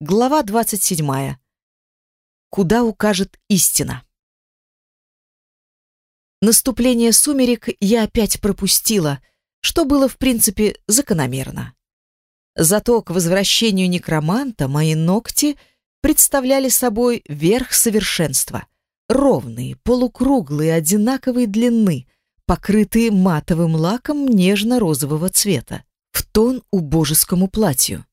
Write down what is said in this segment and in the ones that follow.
Глава 27. Куда укажет истина? Наступление сумерек я опять пропустила, что было, в принципе, закономерно. Зато к возвращению некроманта мои ногти представляли собой верх совершенства. Ровные, полукруглые, одинаковой длины, покрытые матовым лаком нежно-розового цвета, в тон убожескому платью.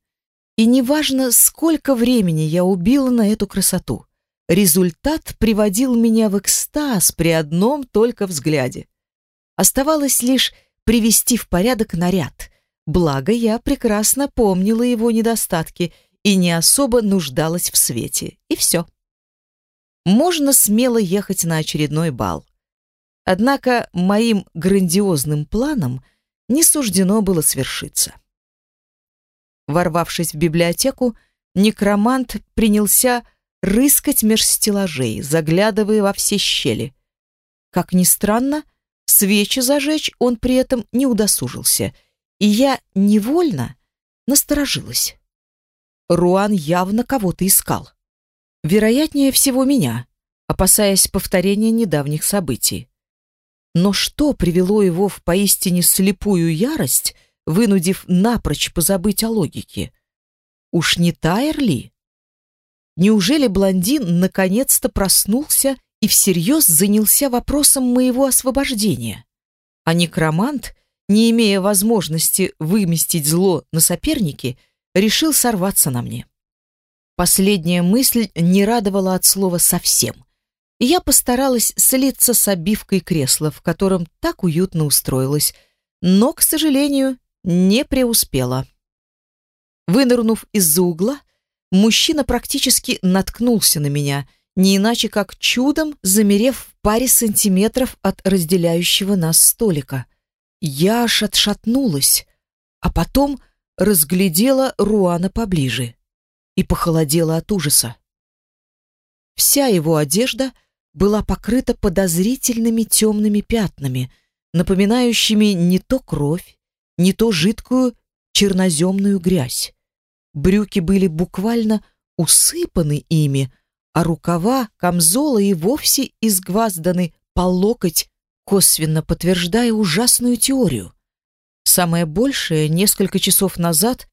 И неважно, сколько времени я убила на эту красоту, результат приводил меня в экстаз при одном только взгляде. Оставалось лишь привести в порядок наряд, благо я прекрасно помнила его недостатки и не особо нуждалась в свете, и все. Можно смело ехать на очередной бал. Однако моим грандиозным планам не суждено было свершиться. Ворвавшись в библиотеку, некромант принялся рыскать меж стеллажей, заглядывая во все щели. Как ни странно, свечи зажечь он при этом не удосужился, и я невольно насторожилась. Руан явно кого-то искал. Вероятнее всего меня, опасаясь повторения недавних событий. Но что привело его в поистине слепую ярость — вынудив напрочь позабыть о логике. Уж не Тайр ли? Неужели блондин наконец-то проснулся и всерьез занялся вопросом моего освобождения? А некромант, не имея возможности выместить зло на сопернике, решил сорваться на мне. Последняя мысль не радовала от слова совсем, и я постаралась слиться с обивкой кресла, в котором так уютно устроилась, но, к сожалению, не преуспела. Вынырнув из-за угла, мужчина практически наткнулся на меня, не иначе как чудом замерев в паре сантиметров от разделяющего нас столика. Я аж отшатнулась, а потом разглядела Руана поближе и похолодела от ужаса. Вся его одежда была покрыта подозрительными темными пятнами, напоминающими не то кровь, не то жидкую черноземную грязь. Брюки были буквально усыпаны ими, а рукава камзола и вовсе изгвазданы по локоть, косвенно подтверждая ужасную теорию. Самое большее, несколько часов назад,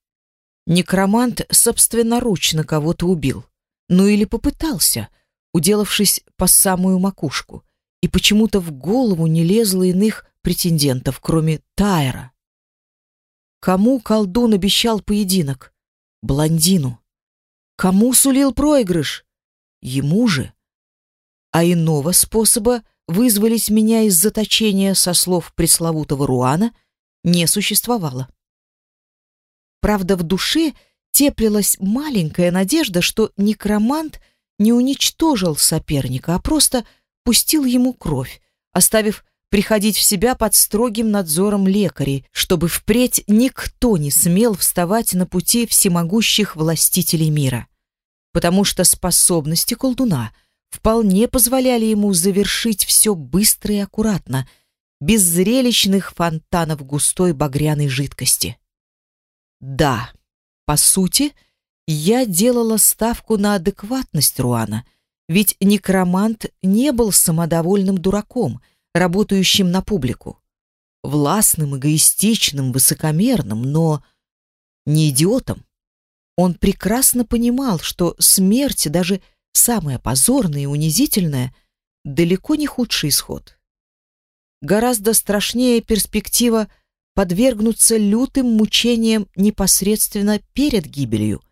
некромант собственноручно кого-то убил. Ну или попытался, уделавшись по самую макушку. И почему-то в голову не лезло иных претендентов, кроме Тайра. Кому колдун обещал поединок? Блондину. Кому сулил проигрыш? Ему же. А иного способа вызвались меня из заточения со слов пресловутого Руана не существовало. Правда, в душе теплилась маленькая надежда, что некромант не уничтожил соперника, а просто пустил ему кровь, оставив приходить в себя под строгим надзором лекарей, чтобы впредь никто не смел вставать на пути всемогущих властителей мира. Потому что способности колдуна вполне позволяли ему завершить все быстро и аккуратно, без зрелищных фонтанов густой багряной жидкости. Да, по сути, я делала ставку на адекватность Руана, ведь некромант не был самодовольным дураком — работающим на публику. Властным, эгоистичным, высокомерным, но не идиотом. Он прекрасно понимал, что смерть, даже самая позорная и унизительная, далеко не худший исход. Гораздо страшнее перспектива подвергнуться лютым мучениям непосредственно перед гибелью.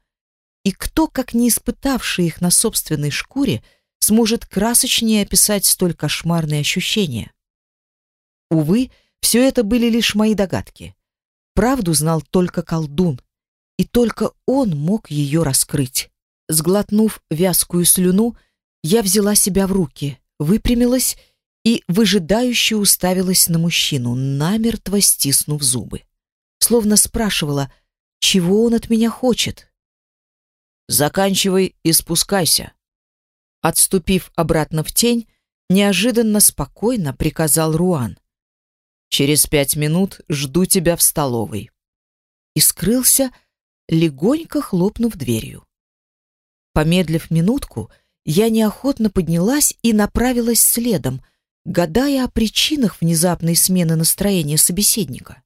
И кто, как не испытавший их на собственной шкуре, сможет красочнее описать столь кошмарные ощущения. Увы, все это были лишь мои догадки. Правду знал только колдун, и только он мог ее раскрыть. Сглотнув вязкую слюну, я взяла себя в руки, выпрямилась и выжидающе уставилась на мужчину, намертво стиснув зубы. Словно спрашивала, чего он от меня хочет. «Заканчивай и спускайся», Отступив обратно в тень, неожиданно спокойно приказал Руан. «Через пять минут жду тебя в столовой». И скрылся, легонько хлопнув дверью. Помедлив минутку, я неохотно поднялась и направилась следом, гадая о причинах внезапной смены настроения собеседника.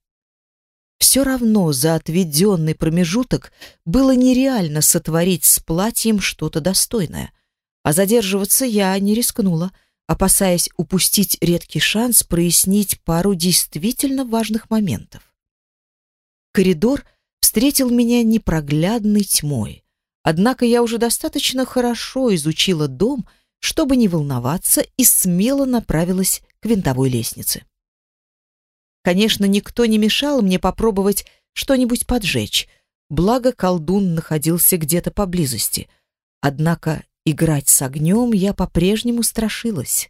Все равно за отведенный промежуток было нереально сотворить с платьем что-то достойное, а задерживаться я не рискнула, опасаясь упустить редкий шанс прояснить пару действительно важных моментов. Коридор встретил меня непроглядной тьмой. Однако я уже достаточно хорошо изучила дом, чтобы не волноваться, и смело направилась к винтовой лестнице. Конечно, никто не мешал мне попробовать что-нибудь поджечь, благо колдун находился где-то поблизости. Однако играть с огнем я по-прежнему страшилась.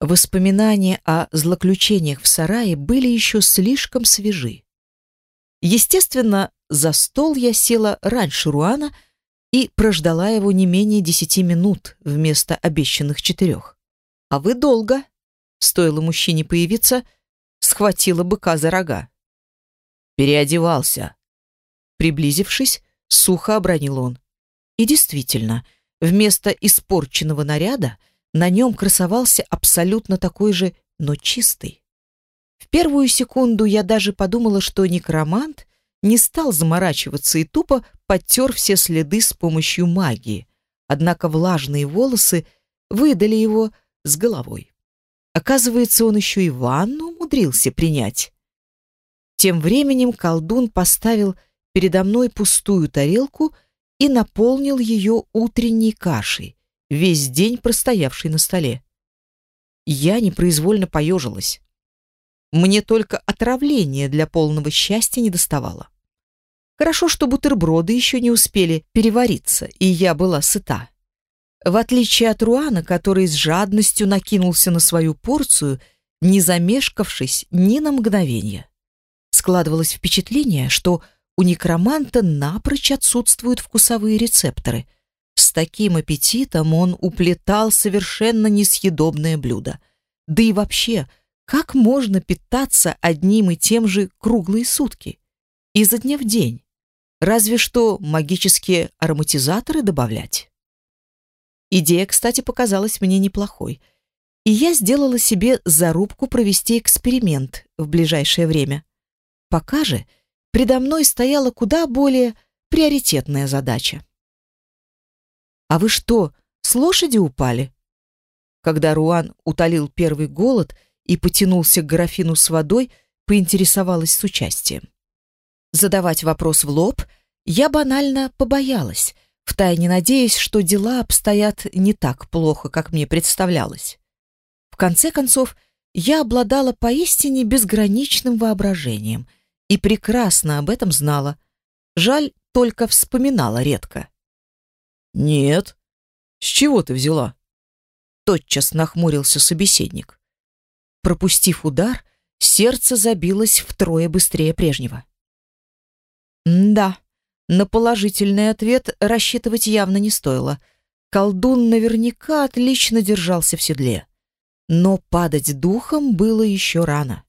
Воспоминания о злоключениях в сарае были еще слишком свежи. Естественно, за стол я села раньше Руана и прождала его не менее десяти минут вместо обещанных четырех. А вы долго, стоило мужчине появиться, схватила быка за рога. Переодевался. Приблизившись, сухо обронил он. И действительно, вместо испорченного наряда на нем красовался абсолютно такой же, но чистый. В первую секунду я даже подумала, что некромант не стал заморачиваться и тупо подтер все следы с помощью магии. Однако влажные волосы выдали его с головой. Оказывается, он еще и ванну умудрился принять. Тем временем колдун поставил передо мной пустую тарелку и наполнил ее утренней кашей, весь день простоявшей на столе. Я непроизвольно поежилась. Мне только отравление для полного счастья не доставало. Хорошо, что бутерброды еще не успели перевариться, и я была сыта. В отличие от Руана, который с жадностью накинулся на свою порцию, не замешкавшись ни на мгновение. Складывалось впечатление, что у некроманта напрочь отсутствуют вкусовые рецепторы. С таким аппетитом он уплетал совершенно несъедобное блюдо. Да и вообще, как можно питаться одним и тем же круглые сутки? Изо дня в день. Разве что магические ароматизаторы добавлять. Идея, кстати, показалась мне неплохой. И я сделала себе зарубку провести эксперимент в ближайшее время. Пока же предо мной стояла куда более приоритетная задача. «А вы что, с лошади упали?» Когда Руан утолил первый голод и потянулся к графину с водой, поинтересовалась с участием. Задавать вопрос в лоб я банально побоялась, втайне надеясь, что дела обстоят не так плохо, как мне представлялось. В конце концов, я обладала поистине безграничным воображением и прекрасно об этом знала. Жаль, только вспоминала редко. «Нет. С чего ты взяла?» Тотчас нахмурился собеседник. Пропустив удар, сердце забилось втрое быстрее прежнего. «Да, на положительный ответ рассчитывать явно не стоило. Колдун наверняка отлично держался в седле. Но падать духом было еще рано.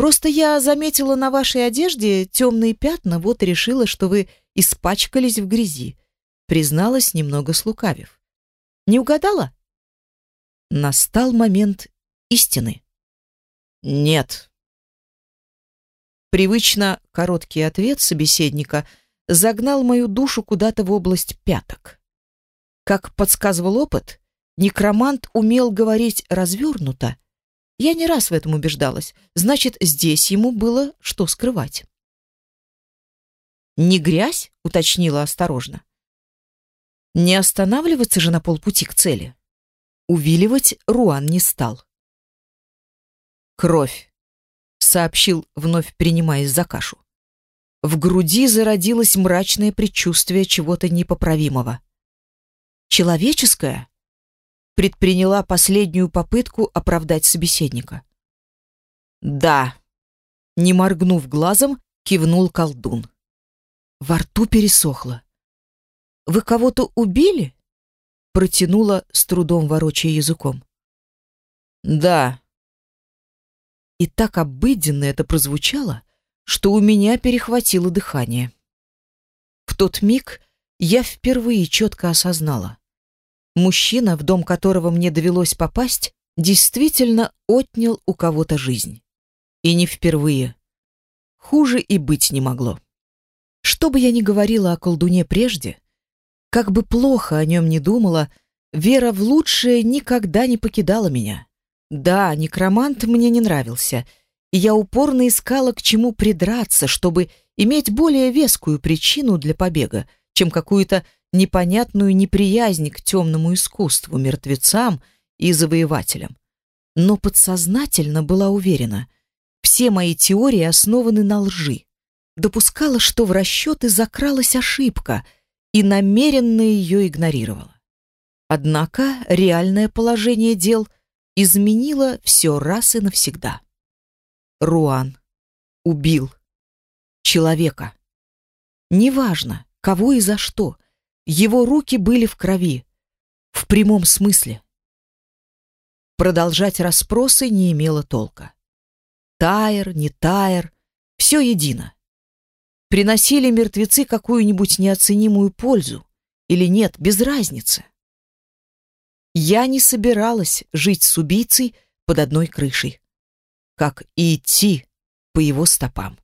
Просто я заметила на вашей одежде темные пятна, вот решила, что вы испачкались в грязи. Призналась, немного слукавив. Не угадала? Настал момент истины. Нет. Привычно короткий ответ собеседника загнал мою душу куда-то в область пяток. Как подсказывал опыт, некромант умел говорить развернуто. Я не раз в этом убеждалась. Значит, здесь ему было что скрывать. «Не грязь?» — уточнила осторожно. Не останавливаться же на полпути к цели. Увиливать Руан не стал. «Кровь», — сообщил, вновь принимаясь за кашу. В груди зародилось мрачное предчувствие чего-то непоправимого. «Человеческое?» Предприняла последнюю попытку оправдать собеседника. «Да», — не моргнув глазом, кивнул колдун. Во рту пересохло. «Вы кого-то убили?» Протянула, с трудом ворочая языком. «Да», и так обыденно это прозвучало, что у меня перехватило дыхание. В тот миг я впервые четко осознала. Мужчина, в дом которого мне довелось попасть, действительно отнял у кого-то жизнь. И не впервые. Хуже и быть не могло. Что бы я ни говорила о колдуне прежде, как бы плохо о нем не думала, вера в лучшее никогда не покидала меня. Да, некромант мне не нравился, и я упорно искала, к чему придраться, чтобы иметь более вескую причину для побега, чем какую-то непонятную неприязнь к темному искусству, мертвецам и завоевателям. Но подсознательно была уверена, все мои теории основаны на лжи. Допускала, что в расчеты закралась ошибка и намеренно ее игнорировала. Однако реальное положение дел изменило все раз и навсегда. Руан убил человека. Неважно, кого и за что, его руки были в крови, в прямом смысле. Продолжать расспросы не имело толка. Тайр, не тайр, все едино. Приносили мертвецы какую-нибудь неоценимую пользу или нет, без разницы. Я не собиралась жить с убийцей под одной крышей, как и идти по его стопам.